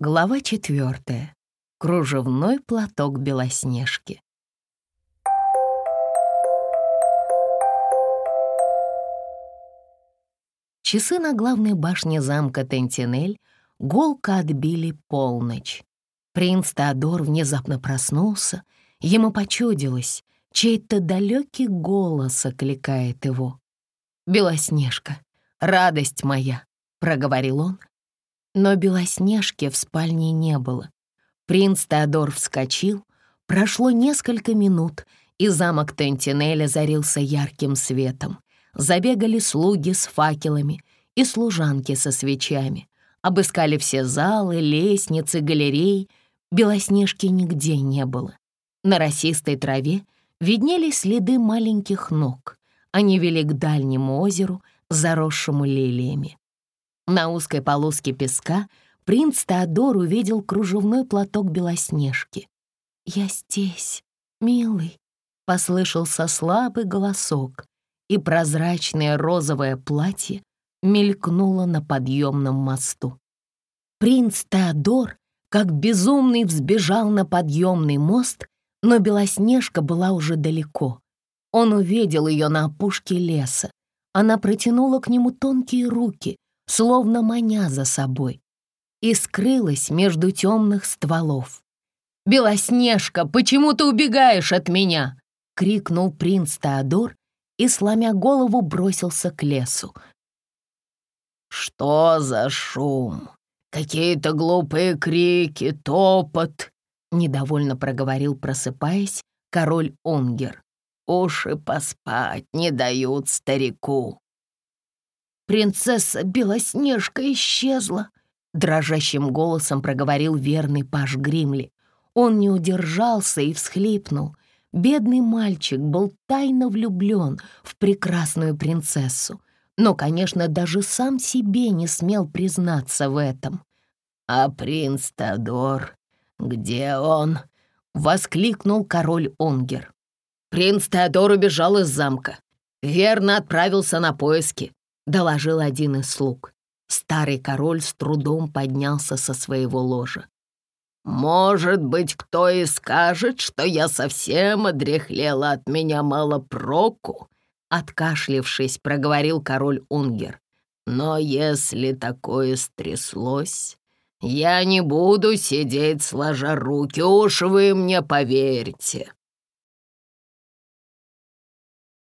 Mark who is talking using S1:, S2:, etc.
S1: Глава четвертая. Кружевной платок Белоснежки. Часы на главной башне замка Тентинель голко отбили полночь. Принц Теодор внезапно проснулся, ему почудилось, чей-то далекий голос окликает его. «Белоснежка, радость моя!» — проговорил он, но Белоснежки в спальне не было. Принц Теодор вскочил, прошло несколько минут, и замок Тентинеля зарился ярким светом. Забегали слуги с факелами и служанки со свечами. Обыскали все залы, лестницы, галереи. Белоснежки нигде не было. На росистой траве виднелись следы маленьких ног. Они вели к дальнему озеру, заросшему лилиями. На узкой полоске песка принц Теодор увидел кружевной платок Белоснежки. «Я здесь, милый», — послышался слабый голосок, и прозрачное розовое платье мелькнуло на подъемном мосту. Принц Теодор, как безумный, взбежал на подъемный мост, но Белоснежка была уже далеко. Он увидел ее на опушке леса. Она протянула к нему тонкие руки, словно маня за собой, и скрылась между темных стволов. «Белоснежка, почему ты убегаешь от меня?» — крикнул принц Теодор и, сломя голову, бросился к лесу. «Что за шум? Какие-то глупые крики, топот!» — недовольно проговорил, просыпаясь, король Онгер. «Уши поспать не дают старику». Принцесса Белоснежка исчезла!» Дрожащим голосом проговорил верный паш Гримли. Он не удержался и всхлипнул. Бедный мальчик был тайно влюблен в прекрасную принцессу, но, конечно, даже сам себе не смел признаться в этом. «А принц Тодор, где он?» — воскликнул король Онгер. «Принц Теодор убежал из замка. Верно отправился на поиски. — доложил один из слуг. Старый король с трудом поднялся со своего ложа. «Может быть, кто и скажет, что я совсем одряхлела, от меня мало проку?» Откашлившись, проговорил король Унгер. «Но если такое стряслось, я не буду сидеть сложа руки, уж вы мне поверьте».